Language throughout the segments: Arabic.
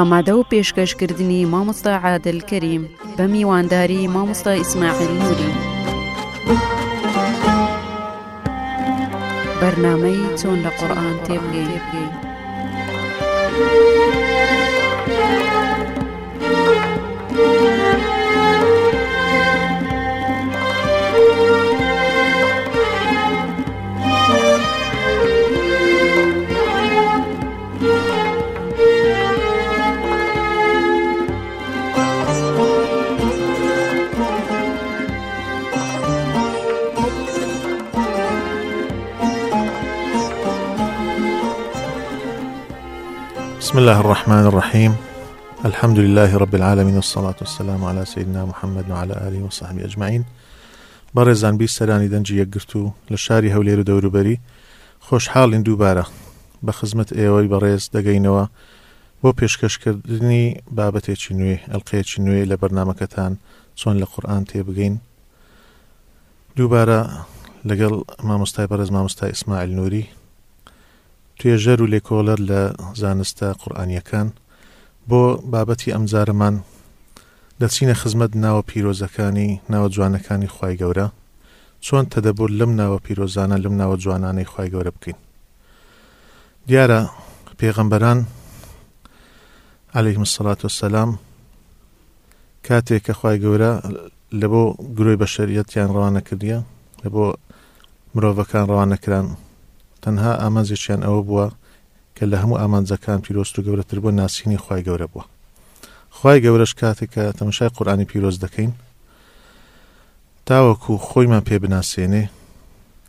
ئامادە و پێشکەشکردنی مامۆستا عادل کەریم بە میوانداری مامۆستا ئیسماعیل نووری. بەرنمەی چۆن لە قورآان تێبگەی. بسم الله الرحمن الرحيم. الحمد لله رب العالمين والصلاة والسلام على سيدنا محمد وعلى آله وصحبه أجمعين. بەڕێزان بی سەرانی دەنجی یەکگرت و لە شاری هەولێر و دەوروبەری خۆشحاڵین دووبارە بە خزمەت ئێوەی بەڕێز دەگەینەوە بۆ پێشکەشکردنی بابەتێکی نوێ ئەلقەیەکی نوێ لە بەرنمەکەتان چۆن لە قورآان تێبگەین دووبارە لەگەڵ مامۆستای بەڕێز مامۆستای ئیسماعیل نووری. توێژەر و لێکۆلەر لە زانستە قورآانیەکان. بۆ بابەتی ئەمجارەمان دەچینە خزمەت ناوە پیرۆزەکانی ناوە جوانەکانی خی گەورە. چۆن تەدەبور لەم ناوە پیرۆزانە لەم ناوە جوانانەی خی گەورە بکەین؟ دیارە پێغەمبەران عليهلەیهم سەلات وسلام کاتێک کە خی گەورە لە بۆ گرۆی بە شەریەتیان ڕوانە کردیە لە بۆ مرۆڤەکان ڕوانەکران تەنها ئامانزێکیان ئەوە بووە کە لە هەموو ئامانجەکان پیرۆست و گەورەتر بۆ ناسینی خی گەورە بووە. خی گەورەش کاتێک کە تەمەشای قورآانی پیرۆز دەکەین تاوەکو خۆیمان پێ بناسیێنێ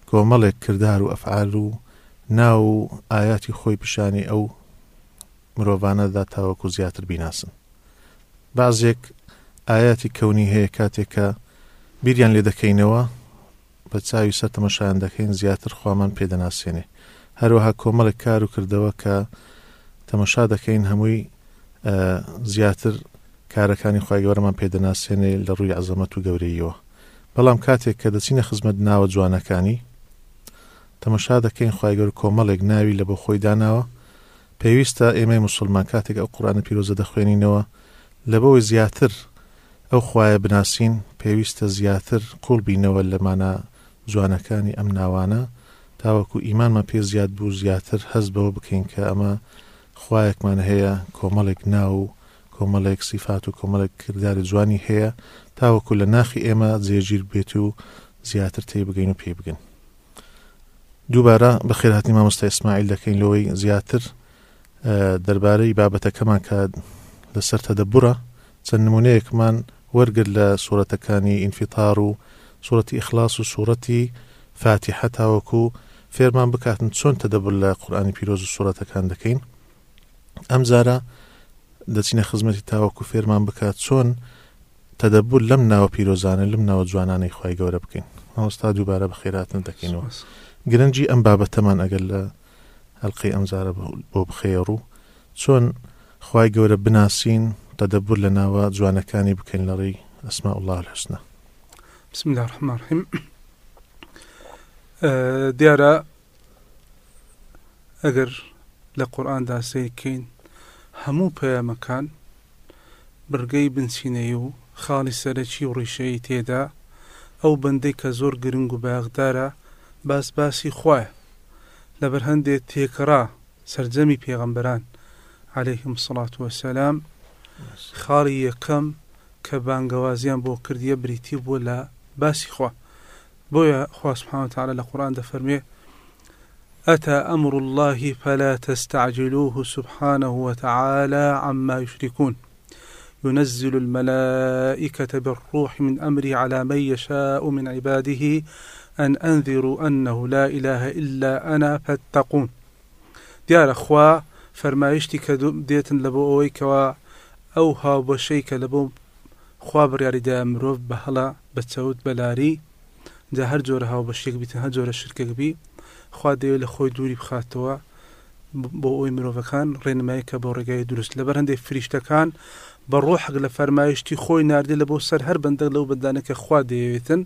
کۆمەڵێک کردار و ئەفعال و ناو و ئاياتی خۆی پیشانی ئەو مرۆڤانەدا تاوەکو زیاتر بیناسن. بازێک ئاياتی کەونی هەیە کاتێکە بیریان لێ دەکەینەوە بە چاوی سەر تەمەشایان دەکەین زیاتر خوامان پێدەناسیێنێ هەروەها کۆمەڵێک کار و کردەوە کە تەمەشا دەکەین هەمووی زیاتر کارەکانی خی گەورەمان پێدەناسێنێ لە ڕووی عزەمەت و گەورەیەوە بەڵام کاتێک کە دەچینە خزمەت ناوە جوانەکانی تەمەشا دەکەین خی گەور کۆمەڵێک ناوی لە بۆ خۆی داناوە. پێویستە ئێمە مسلمان کاتێک ئەو قورانە پیرۆزە دەخوێنینەوە. لە بەوەی زیاتر ئەو خوایە بناسیین پێویستە زیاتر قوڵ بینەوە لەمانە جوانەکانی ئەم ناوانە تاوەکو ئیمانمە پێ زیاد بوو زیاتر حەز بەوە بکەین کە ئەمە خوایەکمان هەیە کۆمەڵێک ناو و کۆمەڵێک سیفات و کۆمەڵێک کردداری جوانی هەیە. تاوەکو لە ناخی ئێمە جێگیر بێت و زیاتر تێ بگەین و پێ بگەین دووبارە بە خێرهاتی مامۆستا ئسماعیل دەکەین لەوەی زیاتر دەربارەی بابەتەکەمان کە لەسەر تەدەبورە چەند نمونەیەکمان وەرگر لە سوورەتەکانی ئینفیتار و سوورەتی ئیخلاص و سوورەتی فاتیحە تاوەکو فێرمان بکاتن چۆن تەدەبور لە قورئانی پیرۆز و سوورەتەکان دەکەین؟ ئەم جارە دەچینە خزمەتی تاوەکو فێرمان بکات چۆن تەدەبور لەم ناوە پیرۆزانە لەم ناوە جوانانەی خی گەورە بکەین. مامۆستا دووبارە بە خێراتن دەکەینەوە. گرنگی ئەم بابەتەمان ئەگەر لە هەلقی ئەمزارە بۆ بخێڕ و چۆن خی گەورە بناسیین تەدەبور لە ناوە جوانەکانی بکەین لەڕی ئەسما الله الحسنە. بسم الله الرحمن الرحيم. دیارە ئەگەر لە قورآاندا سیرکەین هەموو پەیامەکان برگەی بنچینەی و خاڵی سەرەکی و ڕیشەی تێدا ئەو بەندەی کە زۆر گرنگ و باغدارە باس باسی خوایە. لەبەر هەندێک تێکڕا سرجەمی پێغەمبەران عليهلەیهم سڵات وسلام خاڵی یەکەم کە بانگەوازیان بۆ کردیە بریتی بووە لە باسی خوا. بۆیە خواسبحانتەعاالە لە قڕان دەفەرمێ أتى أمر الله فلا تستعجلوه سبحانه وتعالى عما يشركون. ينزل الملائكة بالروح من أمره على من يشاء من عباده أن أنذروا أنه لا إله إلا أنا فاتقون. دیارە خوا فەرمایشتی کە دێتن لە بۆ ئەوەی کەوا خوا بڕیاریدا مرۆڤ بە هەڵا بە چەوت بەلاری جا هەر جۆرە هاو بەشێک بیتن هەر جۆرە شرکەکبی خوا دەوێت لە خۆی دووری بخاتەوە بۆ ئەوی مرۆڤەکان ڕێنمایی کە بۆ ڕێگای دروست. لەبەر هەندێک فریشتەکان بە ڕۆحق لە فەرمایشتی خۆی نردی لە بۆ سەر هەر بەندە لەو بەدانەکە خوا دەیەوێتن.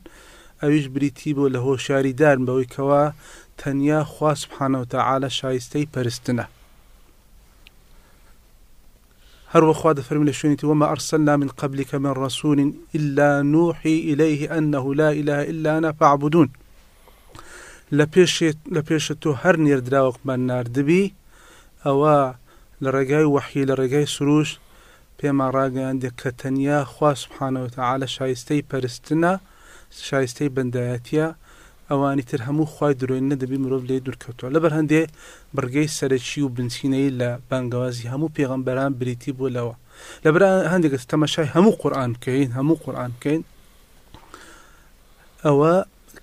ئەویش بریتی بۆ لە هۆشاریدار بەوەی کەوا تەنیا خوا سبحانە و تەعاالە شایستەی پەرستنە. هەروە خوا دەفەرمی لە شوێنیتی وما أرسلنا من قبلك من رسول إلا نوحي إليه أنه لا إله إلا أنا فاعبدون. لە پێشێت لە پێشە تۆ هەر نێردراوەکمان نردبی ئەوە لە ڕێگای وەحی لە ڕێگای سروش پێمان ڕاگەیاندێک کە تەنیا خوا سبحانەوە تەعاالە شایستەی پەرستنە شایستەی بەندایەتە ئەوانی تر هەموو خی درۆین نەدەبی مرۆڤ لێ دوورکەوتەوە لەبەر هەندێ بڕگەی سەرچی و بنچینەی لە بانگوازی هەموو پێغمبەران بریتی بۆ لەوە. لەبەر هەندێک تەمەشای هەموو قورآان بکەین هەموو قورآان بکەین. ئەوە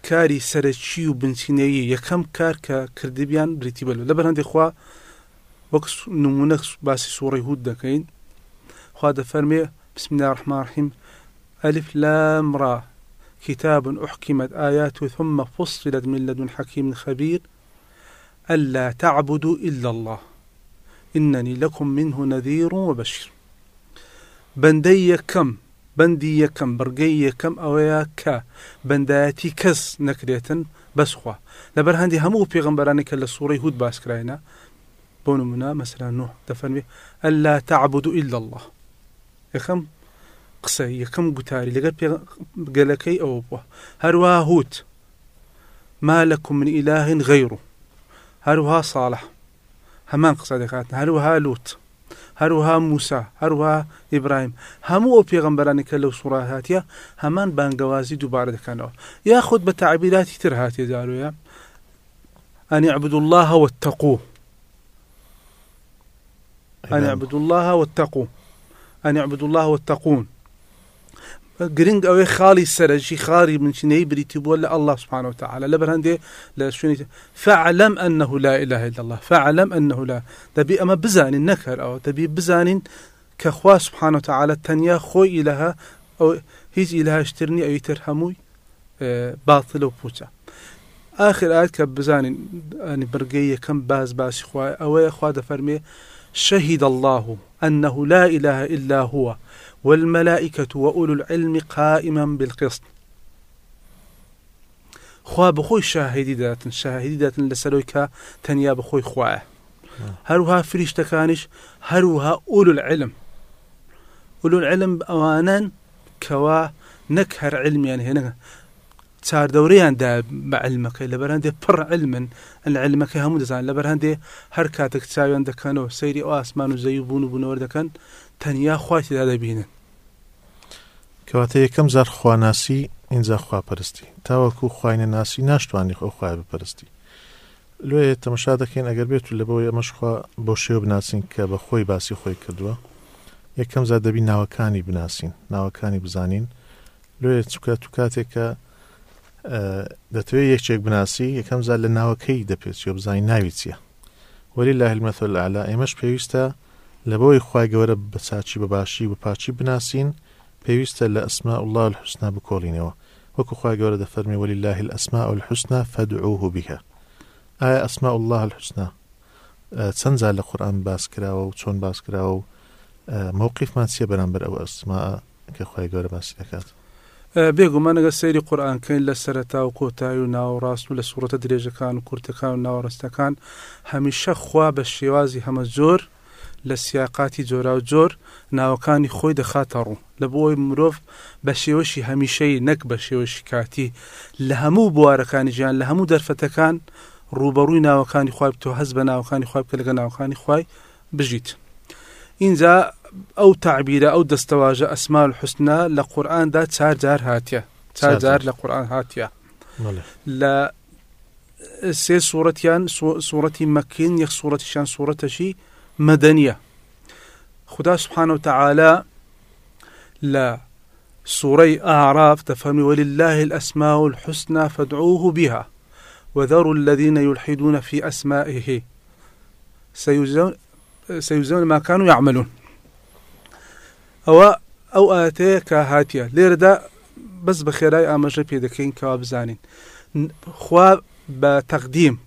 کاری سەرچی و بنچینەیە یەکەم کار کە کردبیان بریتی بەلو لەبەر هەندێک خوا وەک نمونە باسی سوڕی هود دەکەین. خوا دەفەرمێ بسم الله الرحمن الرحيم ألف لام را. كتاب أحكمت آياته ثم فصلت من لدن حكيم خبير ألا تعبدوا إلا الله إنني لكم منه نذير وبشير. بندي كم؟ یەکەم بڕگەی یەکەم ئەوەیە کە بەندایەتی کەس نەکرێتن بەسخوا لەبەر هەندی هەموو پێغمبەرانی کە لە سوڕی هود باسکراینە بۆ نمونە مەسرا نوح دەفەرمێ ئەللا تعبد إلا الله. یەکەم قسە یەکەم گوتاری لەگەر گەلەکەی ئەوە بووە هەروە هوت. ما لەکم من ئیلاهن غەیڕ هەروها ساڵح هەمان قسە دەکات. هەروها لوت هەروها موسا. هەروها ئیبراهیم. هەموو ئەو پێغمبەرانی کە لەو سوڕا هااتە هەمان بانگەوازی دووبارە دەکەنەوە. یاخود بە تعبیراتی تر هااتێ داروە ئەنی عبد الله واتقوا أن اعبدوا الله واتقوا أن اعبدوا الله واتقون. گرنگ ئەوەی خاڵی سەرجی خاری منچینەی بریتی بووە لە الله سبحانه وتعالى. لەبەر هەندێ لە شوێنی فعلم أنه لا إله إلا الله. فعلم أنه لا. دەبی ئەمە بزانین نەکەر ئەوە دەبی بزانین کە خوا سبحانه وتعالى تەنیا خۆی لەها ئەو هیچ ئیلهاشترنی ئەوی تر هەمووی باڵ و پوچە آخر ئاات کە بزانین ئەنی یەکەم باز باسی خوای ئەوەیە خوا دەفەرمێ شهد الله أنه لا إله إلا هو. والملائكة وأولو العلم قائما بالقسط. خوا بخۆی شاهدی داتن شاهدی داتن لەسەرەوەی کە تەنیا بخۆی خوایە هەروها فریشتەکانیش هەروها ئول العلم ئول العلم ئەوانن کەوا نەک هەر علمیان هێنە چاردەورەیاندا بە علمەکەی لە بەرهندێ پڕ علمن. علمەکە هەموو دەزان لە بەرهندێ هەر کاتێک چاویان دەکەنەوە سەیری ئاسمان و زەوی بوون و بوونەوە دەکەن تەنیا خواتیدا دەبینن. کەواتە یەکەم زار خواناسی اینجا خواپەرستی. تاوەکو خوینە ناسی ناشتوانانی خۆ خوای بپەرستی. لێ تەمەشا دەکەین ئەگەر بێت و لەبەوەی ئەمەشخوا بۆ شێو بناسین کە بە خۆی باسی خۆی کردووە. یەکەم زار دەبی ناوەکانی بناسین ناوەکانی بزانین. لێ چکە تو کاتێکە دەتوێت یەکێک بناسی یەکەم زار لە ناوەکەی دەپێت و بزانین ناوی چییە. وەلی لا هلمەثل ئالا ئێمەش پێویستە لە بۆی خی گەورە بە چاچی بەباشی و پاچی بناسین پێویستە لە أسماء الله الحسنى بکۆڵینەوە. وەکو خی گەورە دەفەرمی ولله الأسماء الحسنى فادعوه بها ئایا أسماء الله الحسنى چەند جار لە قورئان باس کراوە و چۆن باس کراوە و مەوقیفمان چیە بەرامبەر ئەو ئەسما کە خی گەورە باسی دەکات؟ بێگومانەگە سەیری قورئان کەین لە سەرتا و کۆتایی و ناوەڕاست و لە سوورەتە درێژەکان و کورتەکان و ناوەڕستەکان هەمیشە خوا بە شێوازی هەمە زۆر لە سیاقاتی جۆرا و جۆر ناوەکانی خۆی دەخاتە ڕوو. لە بۆی مرۆڤ بە شێوەشی هەمیشەی نەک بە شێوەشی کاتی. لە هەموو بوارەکانی ژیان لە هەموو دەرفەتەکان ڕوبەڕووی ناوەکانی خوای تۆ هەز بە ناوەکانی خوای بکە لەگە ناوەکانی خوای بژیت. اینجا ئەو تعبیرە ئەو دەستەواژە ئەسما الحسنە لە قورآاندا چار جار هاتیە. چار جار. لە قورآان هاتیە. لە سێ سوورەتیان سوورەتی مەکین یەک سوورەتیشان سوورەتەشی مەدەنیە خدا سبحانه وتعالى لا سوري أعراف تفهمي ولله الأسماء الحسنى فادعوه بها. وذروا الذين يلحدون في أسمائه. سيجزون سيجزون ما كانوا يعملون. أو أو آتيك هاتيا. ليردا بس بخيراي ئاماژە پێ دەکەین کەوا بزانین خوا بە تەقدیم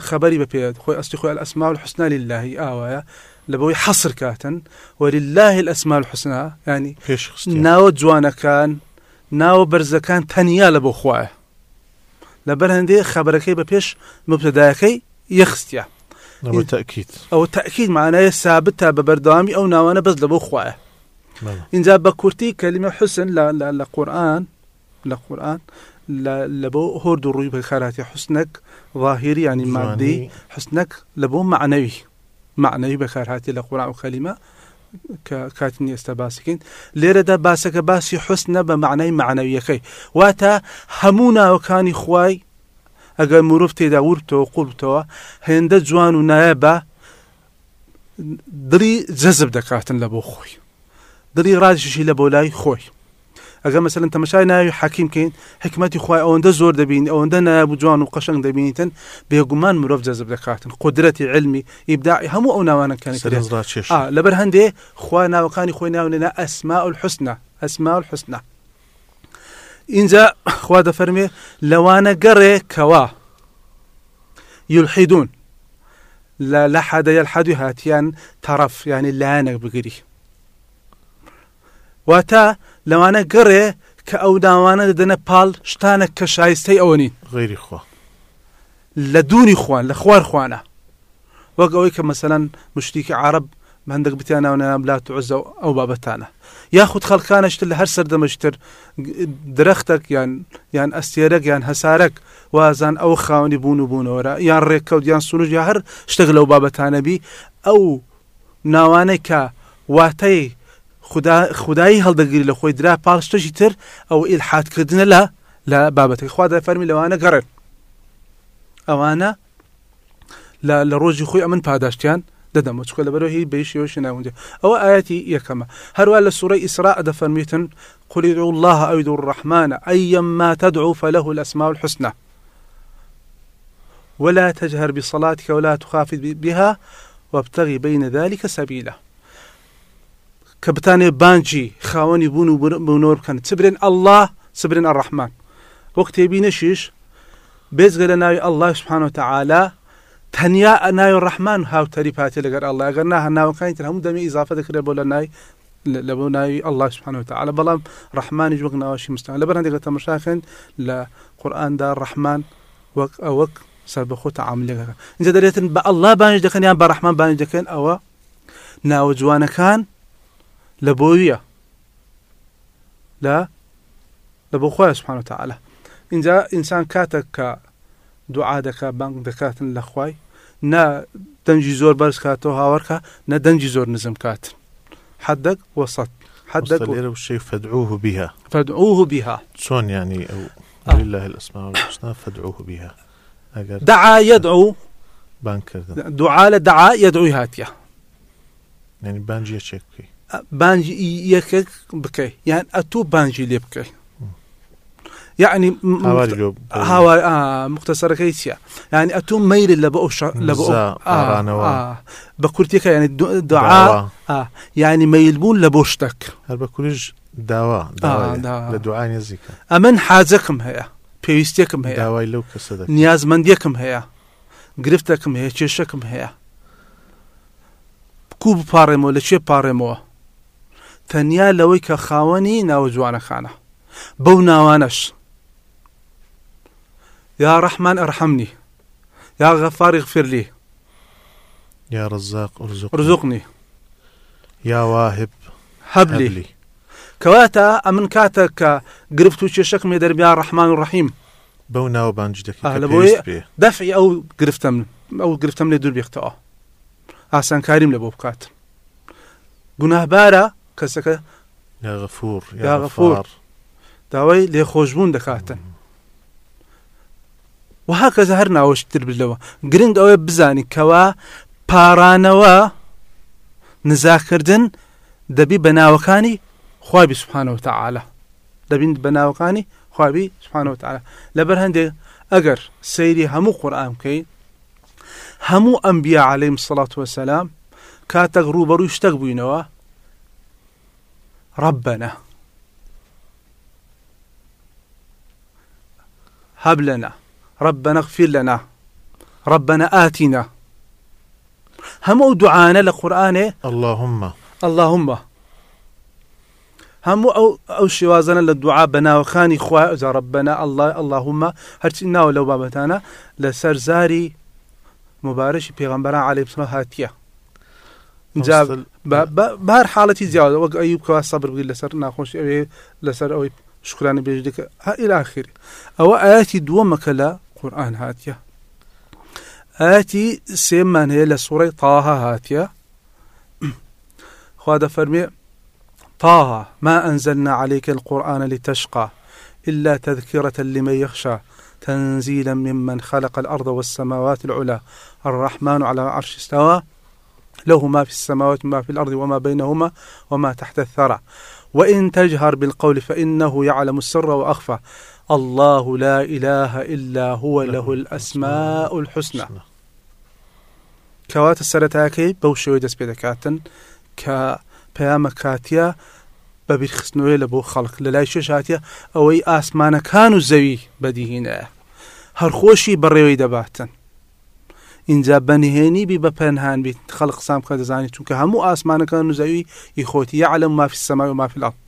خبری بە پێ خۆی ئەستی خۆی الأسماء الحسنى لله. ئاوایە لەبەوەی حەسر کاتن ولله الأسماء الحسنى. ینی پێش خستیان. ناوە جوانەکان ناوە بەرزەکان تەنیا لە بۆ خوایە لەبەر هەندێ خبرەکەی بە پێش مبتدایەکەی یەخستە لەوە تەکیت ئەوە تاکیید معناە سابت تا بە بەردەوامی ئەو ناوانە بەس لە بۆ خوایە بەڵێ. اینجا بە کورتی کەلیمە حسن لە قورآن لە قورآن لە- لە بۆ هۆرد و ڕووی بەکاراتی حسنەك ظاهری ینی مادی جوانی حسنەك لە بۆ معنەوی معنەوی بەکارهاتی لە قورآن و کەلیمە کە کاتنی ئێستا باسیکەین لێرەدا باسەکە باسی حسنە بە معنای معنەویەکەی واتە هەموو ناوەکانی خوای ئەگەر مرۆڤ تێدا ورتەوە قوڵتەوە هێندە جوان و نایە بە دڵی جەزب دەکاتن لە بۆ خۆی دڵی ڕازشی لە ئەگەر مەسەن تەمەشای ناوی حەکیمکەین حکمەتی خخوای ئەوەندە زۆر دەبین ئەوەندە نایب جوان و قەشنگ دەبینیتن بێگومان مرۆڤ جەزب دەکاتن قدرەتی علمی ئیبداعی هەموو ئەو ناوانەکانی چێش آه لەبەر هەندێ خوا ناوەکانی خۆی ناونێنە ئەسماء الحسنە ئەسماء الحسنە اینجا خوا دەفەرمێ لەوانە گەڕێ کەوا يلحدون لا لحد يلحد هاتيان طرف يعني لانك بقري واتا لوانا قري كأو داوانا دنا بال شتانك كشايستي أونين غیری خوا. لە دووری خوان لە خوار خوانە. وەک ئەوەی کە مەسەەن مشتێکی عرب هەندێک بتیان ناونە بلات عزە ئەو بابەتانە. یاخود خەڵکانشتر لە هەر سەردەمەشتر درەختێک یان یان ئەستێرەك یان هەسارەك وازان ئەو خاوەنی بوون و بوونەوەرە. یان ڕێککەوت یان سونوژ یا هەر شتێک لەو بابەتانەبی ئەو ناوانەی کە واتای خدا- خدایی هەڵدەگیری لە خۆی درا پاڵشتەشی تر ئەو ئیلحاتکردنە لە لە بابەتەکە. خوا دەفەرمی لەوانە گەڕێت ئەوانە لە ڕۆژی خۆی ئەمن پاداشتیان دەدەمە چکە لە بەرەوە هی بەیشیەوەشی ناونجێ ئەوە ئاەتی یەکەمە. هەروە لە سوورەی ئیسراء دەفەرمیتن قل ادعوا الله أو ادعوا الرحمن أيما تدعو فله الأسماء الحسنى. ولا تجهر بصلاتك ولا تخافت بها وابتغي بين ذلك سبيلا. كبتاني بانجي خاوني بونو بونور كان تبرن الله تبرن الرحمن. وقت يبي نشيش بێزگە لە ناوی الله سبحانه وتعالى تەنیا ناوی ڕحمان هاوتەری پاتی لەگەر الله. ئەگەر نها ناوەکانی تر هەموو دەمی ئیزافە دەکرێت بۆ لە نای لە بۆ ناوی الله سبحانه وتعالى بەڵام ڕحمانی وەک ناوەشی مستان لە بەرهندێک تەمەشاکەن لە قورآاندا ڕحمان وەک ئەوەک سەر بەخۆ تعاملەکە اینجا دەرێتن بە الله بانش دەکەن یان بە ڕحمان لە بۆویە لە لە بۆ خۆی سبحانه وتعالى. اینجا ئینسان کاتێک کە دوعا دەکا بانگ دەکاتن لە خوای نا دەنجی زۆر بەرز کاتەوە هاوەرکە نە دەنجی زۆر نزم کات حدك وسط. حدك و... شەی فەدعوه بها. فادعوه بها. چۆن ینی ئەو آه. لله الأسماء الحسنى فادعوه بها. ئەگەر دعا يدعو. بانکردن دعاء لدعاء يدعو هاتيا. يعني بانجي لي بكي. يعني م- هاواری مخت... لۆ هاوا آه مختصرة كيسيا يعني أتو ميل لبقو شا... زا پارانەوە آه بكورتيكا يعني دو- دعاء داوا آه. يعني ميلبون لبوشتك هەر بە کوریش داوا آه،. لە دوعای نزیکە ئەمن حاجەکەم هەیە پێویستێکم هەیە داوای لەو کەسە دەکەن نیازمەندیەکم هەیە گرفتەکەم هەیە کێشەکەم هەیە کو بپارڕێمەوە لە چێ پاڕێمەوە تەنیا لەوەی کە خاوەنی ناوە جوانەکانە بەو ناوانەش. يا رحمن ارحمني. يا غفار اغفر لي يا رزاق ارزقني. يا واهب هب لي. کەواتە ئەمن کاتە کە گرفت و کێشەکم هێ دەربیا ڕەحمان و ڕەحیم بەو ناوە بانج دەکەی دەفعی ئەو گرفتم ئەو گرفتم لێ دوور بێختەوە. ئاسانکاریم لە بۆ بکات. گوناهبارە کەسەکە یا غەفور یا غەفور. غەفار. داوای لێخۆشببوون دەکاتن. وها کەس هەر ناوەشتر بلەوە. گرنگ ئەوەی بزانی کەوا پارانەوە نزاکردن دەبی بە ناوەکانی خوابی سوبحانەوە تەعاالە دەبین بە ناوەکانی خوابی سوبحانەوە تەعاالە لەبەر هەندێک ئەگەر سەیری هەموو قورآن بکەین هەموو ئەمبیا عليهەیم سڵات وسلام کاتەک ڕوبەڕووی شتێک بووینەوە ربنا. هب لنا. ربنا اغفر لنا. ربنا آتنا. هم دعانا لقرآن؟ اللهم. اللهم. هم أو للدعاء. بنا وخاني خوا إذا ربنا الله اللهم. هرتنا ولو بابتانا. لسرزاري مبارش پیغمبر عليه الصلاة هاتية. جاب وصل- بە هەر حاڵەتی جیاوە وەک ئەیوب کەوا سەبر بگیر لەسەر ناخۆش ئەوێ لەسەر ئەوەی شکرانی بێژ دەکە ئیلاخیر ئەوە ئاەتی دووەمەکە لە قورآن هاتیە ئاەتی سێمان هەیە لە سوڕی تاها هاتیە خوا دەفەرمێ طه ما أنزلنا عليك القرآن لتشقى إلا تذكرة لمن يخشى تنزيلا ممن خلق الأرض والسماوات العلى الرحمن على العرش استوى. له ما في السماوات وما في الأرض وما بينهما وما تحت الثرى. وإن تجهر بالقول فإنه يعلم السر وأخفى. الله لا إله إلا هو له الأسماء الحسنى. کەواتە سەرەتاکەی بەو شێوەی دەست پێ دەکاتن کە پەیامە کاتیە بە بیرخستنەوەی لە بۆ خەڵک لە لای شێش هااتە ئەوەی ئاسمانەکان و زەوی بەدیهینەیە هەرخۆشی بەڕێوەی دەباتن اینجا بەنهێنی بی بە پەنهان بیت. خەڵق قسام کە دەزانی چونکە هەموو ئاسمانەکان و زەوی یخۆتی. یعلم ما في السماء وما في الأرض.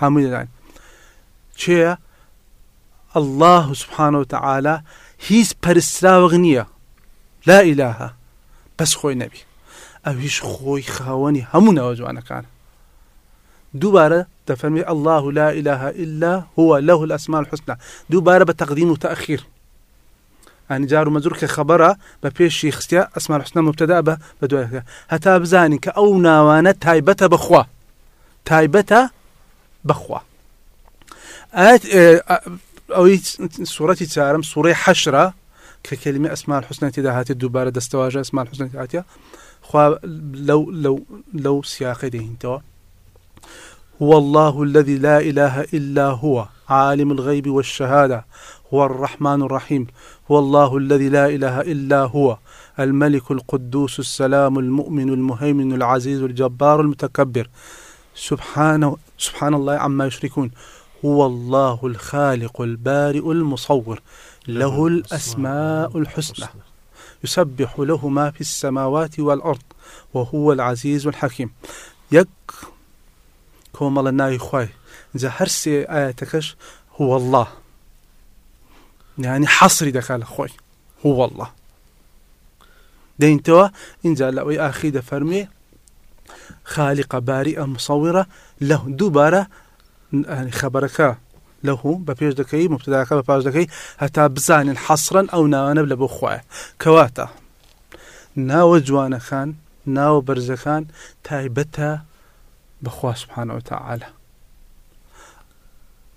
هەمووی دەزانین چێە الله سبحانه وتعالى هیچ پەرستراوەغ نییە. لا ئیلاها بەس خۆی نەبی. ئەو هیچ خۆی خاوەنی هەموو ناوە جوانەکان دووبارە دەفەرمی الله لا إله إلا هو له الأسماء الحسنى. دووبارە بە تەقدیم و تأخیر. ئەنی جار و مەجور کە خەبەرە بە پێشی خستیا ئەسمان مبتدا بە بە دوایەکە هەتا بزانین کە ئەو ناوانە تایبەتە بەخوا تایبەتە بەخوا ئاەت ئەوەی سوورەتی چارم سوڕی حەشرە کە کلمە ئەسمان تێدا هاتێت دووبارە دەستەواژە ئەسمان حسنە هاتیە خوا لەو لەو لەو سیاقی دەهینتەوە هو الله الذي لا إله إلا هو. عالم الغيب والشهادة هو الرحمن الرحيم هو الله الذي لا إله إلا هو الملك القدوس السلام المؤمن المهيمن العزيز الجبار المتكبر. سبحانه سبحان الله عما يشركون. هو الله الخالق البارئ المصور له الأسماء الحسنى يسبح له ما في السماوات والأرض وهو العزيز الحكيم. يك ناوی خوای جا سێ ئاەتەکەش هو الله. يعني دەکات لە خۆی هو الله. دەینتەوە اینجا لە ئەوەی ئاخی دەفەرمێ خالیقە باریئە مسەویرە لە دووبارە خەبەرەکە لەه بە پێش دەکەی مبتداکە بە پاش دەکەی هەتا بزانین حەسرن ئەو ناوانە لە بۆ خوایە کەواتە ناوە جوانەکان ناوە بەرزەکان تایبەتە بەخوا سبحانەوە تەعاالە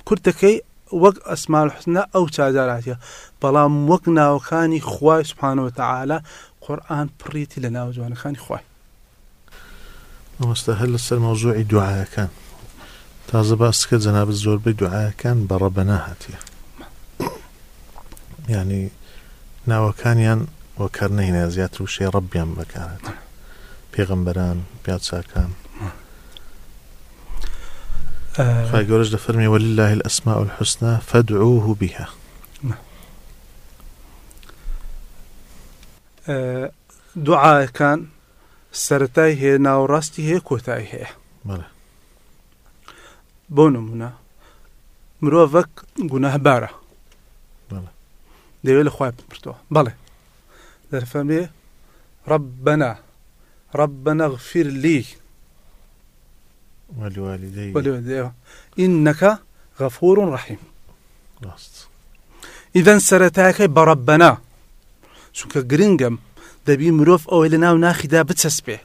کورتەکەی وەک ئەسمال حسنە ئەو چاداراتە بەڵام وەک ناوەکانی خوای سبحانەوە تەعاالە قورآن پڕیتی لە ناو جوانەکانی خوای. مەستا هەر لەسەر مەوزوعی دوعاەکان تازە باس کرد جەناب زۆربەی دوعاەکان بەڕەبەنا هاتیە ینی ناوەکانیان وەکار نەهینە زیاتر و شێ ڕەبیان بەکارێت پێغمبەران پیاچاکان. گەورەش دەفەرمی ولله الأسماء الحسنى فادعوه بها. دوعاەکان سەتای هەیە ناوەڕاستی هەیە کۆتایی هەیە بۆ نمونە مرۆڤک گوناهبارە بەڵێ دەوێت لە خخوای بپرتەوە بەڵێ دەرفەمێ ربنا ربنا اغفر لي. وەلیوالدەی ولێ إنك غفور رحيم. ئیدەن سەرەتاکەی بەڕەبەنا چونکە گرنگم دەبی مرۆڤ ئەوەی لە ناو ناخیدا بچەسپێ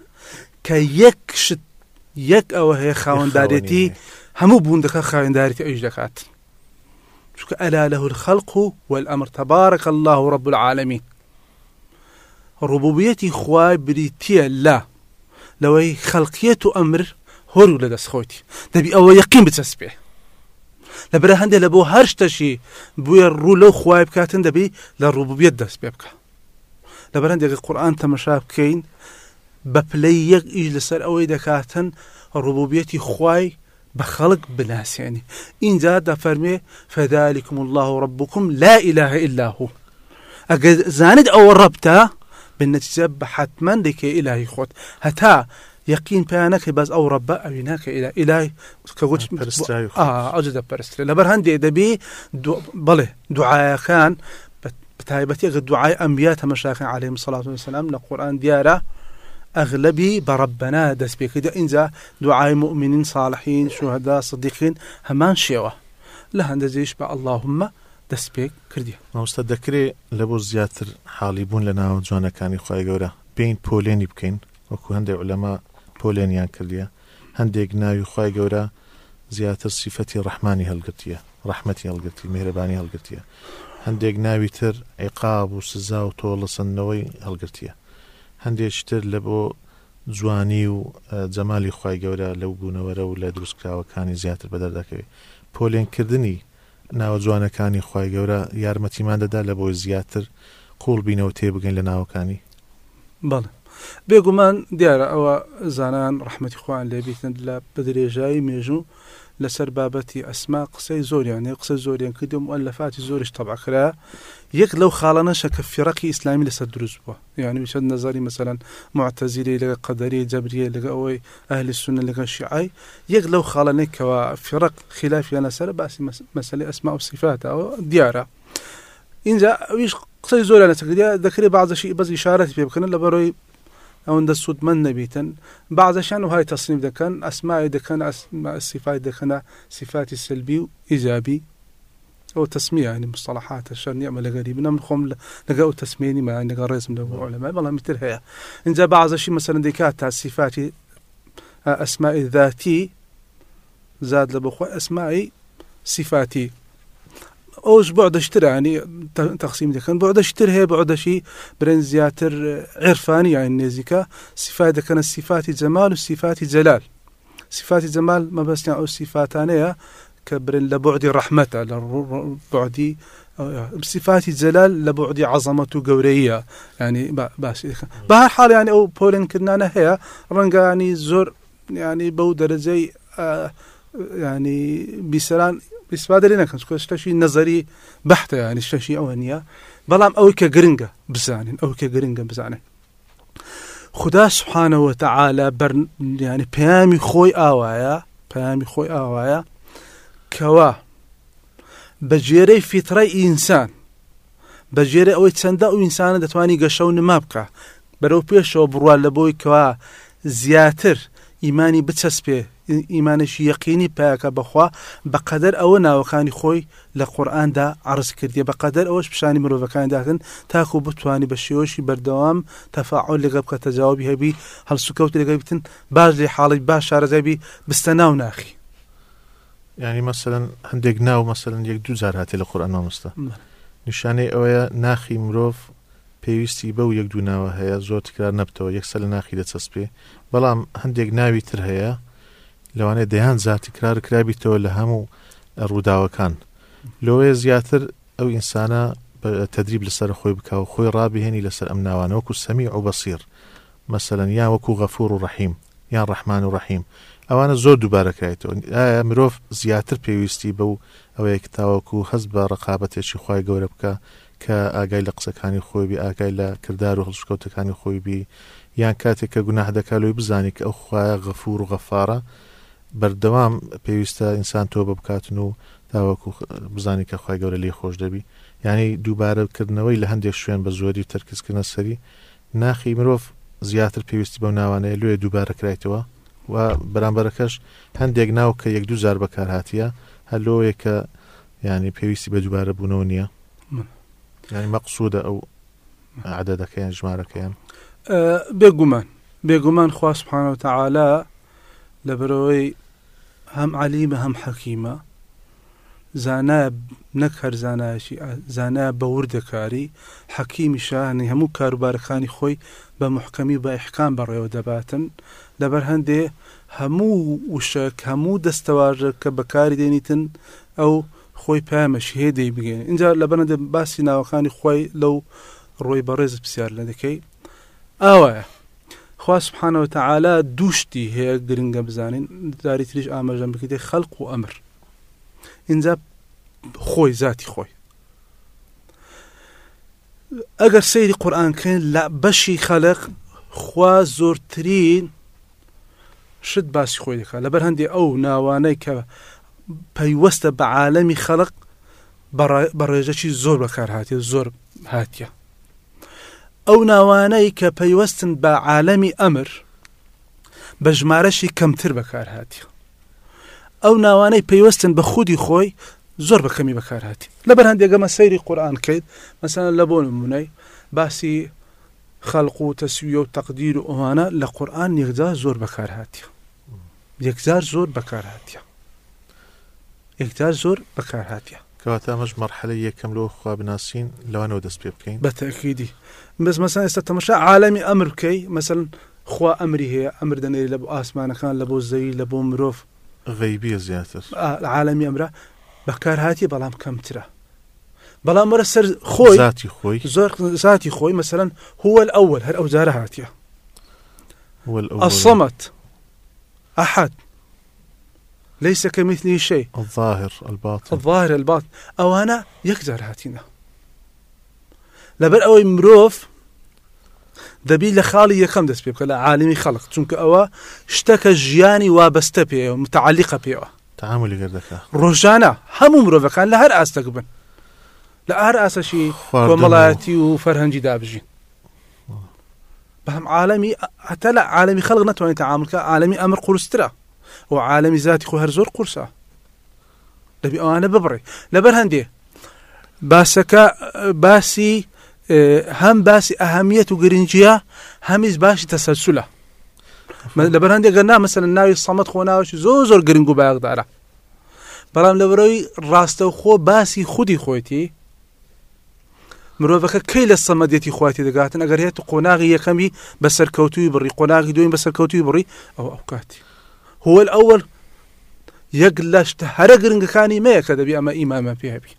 کە یەک شت یەک ئەوە هەیە خاوەنددارێتی هەموو بووندەکە خاوێنددارێتی ئەوش دەکات چکە ئەلا له الخلق والأمر. تبارك الله رب العالمين. ڕوبوبەتی خوای بریتە لا. لەوەی خەڵقیەت و ئەمر هۆر لە دەستخۆتی دەبی ئەوە یەقین بچەسپێ. لە برە هەندێک لە بۆ هەر شتەشی بووە ڕوو لەو خوای بکاتن دەبی لە ڕوبوبیت دەست پێ بکە. لە بەرەندێک قورآان تەمەشا بکەین بە پلەی یەک ئیش لەسەر ئەوەی دەکاتن ڕوبوبەتی خوای بە الله ڕبکم لا إله إلا هو. ئەگە زانت ئەوە ڕبتە بە حتمما دەکێ ئیلاهی خۆت. هەتا یقین پێیانەکەی بەس ئەو ڕبە ئەوی ناکە ئیلای خۆت. ئەوجە دەپەرسترێ لەبەر هەندێک دەبی بڵێ دوعاەکان بتایبەتی ئەگە دوعای ئەمبیا تەمەشاکەن عليهم الصلاة والسلام لە قورآن دیارە ئەغلبی بە ڕبەنا دەست پێکرد اینجا دوعای مؤمنین صالحین شوهدا صدیقین هەمان شێوە لە هەندەجێش بە اللهمە دەست پێک کردی مامۆستا دەکرێت لە بۆ زیاتر حاڵی بوون لە ناو جوانەکانی خی گەورە پێین پۆلێنی بکەین وەکو هەندێک لەما پۆلێنیان کردیە. هەندێک ناوی خی گەورە زیاتر سیفەتی ڕحمانی هەلگرتیە ڕحمەتی هەڵگرتی میهرەبانی هەڵگرتیە. هەندێک ناوی تر عیقاب و سزا و تۆڵەسەندنەوەی هەڵگرتیە. هەندێک تر لە بۆ جوانی و جەمالی خی گەورە لەو بوونەوەرە و لە دروستکراوەکانی زیاتر بەدەردەکەوێت. پۆلێنکردنی ناوە جوانەکانی خی گەورە یارمەتیمان دەدا لە بۆی زیاتر قوڵ بینەوە تێبگەین لە ناوەکانی. بەڵێ بێگومان دیارە ئەوە زانان ڕحمەتی خوان لێبیتن لە بدرێژایی مێژوو لەسەر بابەتی ئەسما قسەی زۆریان هەیە قسە زۆریان کردی و ئەلفاتی زۆریش تەبعکرا یەک لەو خاڵانەشە کە فیڕقی ئیسلامی لەسەر دروست بووە یعنی ویشەد نظری مثلەن معتەزیری لەگە قەدەری جەبریە لەگە ئەوەی ئەهلی سونە لەگە شیعای یەک لەو خاڵانەی کەەوە فیڕق خلافیان لەسەر باسی مەس- مەسلەی ئەسما و سیفاتەوە دیارە اینجا ئەویش قسەی زۆر لەسەکردیا دەکرێت بازەشی بەز ئشارەتی پێ بکەن لە بەرۆی ئەوەندە سوودمەند نەبیتن بعضەشان وهای تەسنیم دەکەن ئەسمای دەکەن سیفای دەکەنە سیفاتی سلبی و ئیجابی ئەو تسمیە ینی مستەڵحاتە شەر نیەمە لەگەری بنم خۆم لە- لەگە ئەو تسمێنی مایان لەگە ڕێزم لە عولەمای بەڵام تر هەیە اینجا بعضەشی مەسەرن دەکات تا سیفاتی ئەسمای ذاتی زاد لە بخۆ ئەسمایی سیفاتی ئەوش بۆدەشتر ینی تەقسیم دەکەن بۆدەشتر هەیە بۆدەشی برن زیاتر عرفانی یان نێزیکە سیفات دەکەنە سیفاتی جەمال و سیفاتی جەلال سیفاتی جەمال مەبەستیان ئەو سیفاتانەیە کە برن لە بۆعدی ڕەحمەتە لە بۆعدی سیفاتی جەلال لە بۆعدی عەزەمەت و گەورەیە ینی باسی دەکەن بە هەر حاڵ ینی ئەو پۆلنکردانە هەیە ڕەنگانی زۆر ینی بەو دەرەجەی ینی بیسەران ئیسپادە لێ نەکەن. چکە شتەشی نەزەری بەحتە ینی شتەشی ئەوە نییە. بەڵام ئەوەی کە گرنگە بزانین ئەو کە گرنگە بزانێن خدا سبحانەوە تەعاالە ینی پەیامی خۆی ئاوایە پەیامی خۆی ئاوایە کەوا بە ژێرەی فیتڕای ئینسان. بە ژێرە ئەوەی چەندە ئەو ئینسانە دەتوانانی گەشە و نما بکە. بەرەو پێشەوە بڕوان لە بۆی کەوا زیاتر ئیمانی بچەسپێ ئیمانشی یەقینی پاکە بەخوا بەقەدەر ئەوە ناوەکانی خۆی لە قورآاندا عرض کردی بەقەدەر ئەوەش پیشانی مرۆڤەکان داکەن تاکو بتوانانی بە شێوەشی بەردەوام تەفاعل لەگە بکە تەجاوبی هەبی هەڵسوکەوت لەگە بتن باش لێ حاڵی باش شارەزەبی بستە ناو ناخی. ینی مەسەن هەندێک ناو مەسەن یەک دوو جار هاتی لە قورآن مامۆستا نیشانەی ئەوەیە ناخی مرۆڤ پێویستی بەو یەک دوو ناوە هەیە زۆر تکرار نەبتەوە یەکسە لە ناخی دەچەسپێ. بەڵام هەندێک ناوی تر هەیە لەوانەیە دەیان زار تکرار کرابیتەوە لە هەموو ڕووداوەکان. لەوەیە زیاتر ئەو ئینسانە بە تەدریب لەسەر خۆی بکاو خۆی ڕابهێنی لەسەر ئەم ناوانە وەکو سەمی ئەو بەسیر مەسەن یان وەکو غەفور و ڕەحیم یان ڕەحمان و ڕەحیم. ئەوانە زۆر دووبارەکرایەوە ئایا مرۆڤ زیاتر پێویستی بەو ئەوەیە کتاوەکو هەست بە ڕقابەتێکی خی گەورە بکە کە ئاگای لە قسەکانی خۆی بی ئاگای لە کردار و هەڵشکەوتەکانی خۆی بی. یان کاتێک کە گوناه دەکا لۆی بزانی کە ئەو خوایە غەفور و غەفارە بەردەوام پێویستە ئینسان تۆ بە بکاتن و تاوەکو بزانی کە خی گەورە لێ خۆش دەبی. ینی دووبارەکردنەوەی لە هەندێک شوێن بە زۆری تەرکیزکردنە سەری. ناخی مرۆڤ زیاتر پێویستی بەو ناوانەیە لێ دووبارە کرایتەوە و بەرامبەرەکەش هەندێک ناو کە یەک دوو زار بەکار هاتیە هەلۆیە کە ینی پێویستی بە دووبارە بوونەوە نییە. ینی مەقصودە ئەو عدەدەکەیان ژمارەکەیان. بێگومان. بێگومان خوا سبحانه وتعالى لەبەرەوەی هەم علیمە هەم حەکیمە. زانایە نەک هەر زانایشی زانایە بە وردەکاری حەکیمی شانی هەموو کاروبارەکانی خۆی بە محکەمی بە ئحکام بەڕێوە دەباتن. لەبەر هەندێ هەموو وشک هەموو دەستەواژە کە بەکاری دێنیتن ئەو خۆی پامەشی هەیە دەی بگەین. اینجا لەبەرەندە باسی ناوەکانی خۆی لەو ڕۆی بەڕێز پرسیار لە دەکەی. ئاوایە. خوا سبحانەوە تەعالا دووشتی هەیە گرنگە بزانین داری تریش ئاماژەم بکەیت خەڵق و ئەمر. اینجا خۆی ذاتی خۆی. ئەگەر سەیری قورآانکەین لە بەشی خەلق خوا زۆرترین شت باسی خۆی دەکات لەبەر هەندێک ئەو ناوانەی کە پەیوەستە بە عالەمی خەڵق بە ڕێژەکی زۆر بەکار هااتێ زۆر هاتیە. ئەو ناوانەی کە پەیوەستن بە عالەمی ئەمر بە ژمارەشی کەمتر بەکار هااتیە ئەو ناوانەی پەیوەستن بە خودی خۆی زۆر بەکەمی بەکار هاتی لەبەر هەندێکگەمە سەیری قورآان کەیت مەسەن لە بۆ نمونەی باسی خەلق و تەسویە و تەقدیر و ئەوانە لە قورآن یەکجار زۆر بەکار هاتیە یەکجار زۆر بەکار هاتیە یەکجار زۆر بەکار هاتیە کەواتە ئەمەش مەرحلە یەکەم لەوە خوا بناسیین لەوانەوە دەست پێ بکەین بە تەکیدی بەس مەسان ئێستا تەمەشا عالەمی ئەمر بکەی مەسەن خوا ئەمری هەیە ئەمر دەنێری لە بۆ ئاسمانەکان لە بۆ زەوی لە بۆ مرۆڤ غەیبیە زیاتر عالەمی ئەمرە بەکار هاتی بەڵام کەمترە بەڵام وەرە سەر خۆی ذاتی خۆی زۆر خۆی مەسەرەن هو الأول. هەر ئەو جارە هاتیە هو الأول. الصمت. أحد. ليس كمثله شيء. الظاهر الباطن. الظاهر الباطن. ئەوانە یەکجار هاتینە لەبەر ئەوەی مرۆڤ دەبی لە خاڵی یەکەم دەست پێ بکە لە عالمی خەڵق چونکە ئەوە شتەکە ژیانی وابەستە پێەوە متعلیقە پێوە تعاملی گردەکە ڕۆژانە هەموو مرۆڤەکان لە هەر ئاستەک بن لە هەر ئاسەشی کۆمەڵایەتی و فەرهەنگی دابژین بەهم عالمی هەتا لە عالمی خەڵق ناتوانێت تعاملکە ئەمر قورسترە و عالمی ذاتی خۆ هەر زۆر قورسە دەبی ئەوانە ببڕێ لەبەر هەندێ باسەکە باسی هەم باسی ئەهەمیەت و گرنجە هەمیز باشی تەسەسولە لەبەر هەندێک گەنا مەسەن ناوی سەمت خۆ ناوەشی زۆر زۆر گرنگ و باغدارە بەڵام لەبەرەوەی ڕاستە و خۆ باسی خودی خۆیتی مرۆڤەکە کەی لە سەمەدێتی خواتی دەگاتن ئەگەر هێت قۆناغی یەکەمی بە سەرکەوتوی بڕی قۆناغی دوین سەرکەوتوی بڕی ئەو ئەو کاتی هو ئەوەل یەک لەشتە هەرە گرنگەکانی مەیە کە دەبی ئەمە ئیمامە پێبی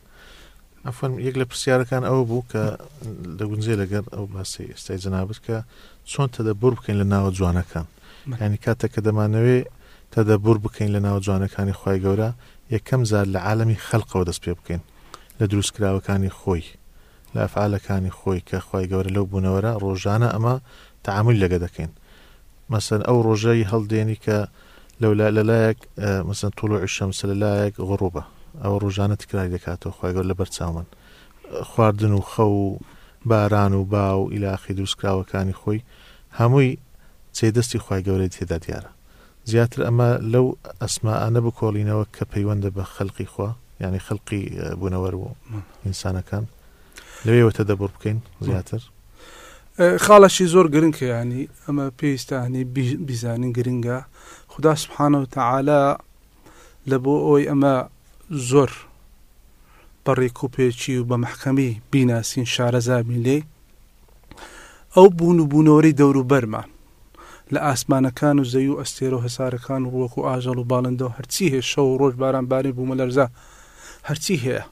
ئەفەن یەک لە پرسیارەکان ئەوە بوو کە لە گونجێ لەگەر ئەو باسی ئێستای جنابەت کە چۆن تەدەبور بکەین لە ناوە جوانەکان ینی کاتێک کە دەمانەوێ تەدەبور بکەین لە ناو جوانەکانی خی گەورە یەکەم زار لە عالمی خەلقەوە دەست پێ بکەین لە دروستکراوەکانی خۆی لە ئەفعالەکانی خۆی کە خی گەورە لەو بوونەوەرە ڕۆژانە ئەمە تعامل لەگە دەکەین مەسەن ئەو ڕۆژەی هەڵدێنی کە لەولا لەلایەک مەسن توڵ عشەمسە لەلایەک غڕوبە ئەو ڕۆژانە تکرای دەکاتەوە خۆیگەۆر لە بەرچاومن خواردن و خە و باران و با و ئیلاخی دروستکراوەکانی خۆی. هەمووی چێدەستی خی گەورەی تێدا دیارە. زیاتر ئەمە لەو ئەسماانە بکۆڵینەوە کە پەیوەندە بە خەڵقی خوا ینی خەڵقی بوونەوەر و ئینسانەکان. لەوێوەتە دەبڕ بکەین زیاتر. خاڵەشی زۆر گرنگکە ینی ئەمە پێویستانی بیزانین گرنگە. خدا سبحانە و تەعالا لە بۆ ئەوی ئەمە زۆر بەڕێک و پێچی و بە محکەمی بیناسین شارەزابین لێ. ئەو بوون و بوونەوەی دەور و بەرمان لە ئاسمانەکان و زەوی و ئەستێرە و هەسارەکان و ڕوەک و ئاژەڵ و باڵندە و هەرچی هەیە شەو و ڕۆژ باران باری بوومە لەرزە هەرچی هەیە.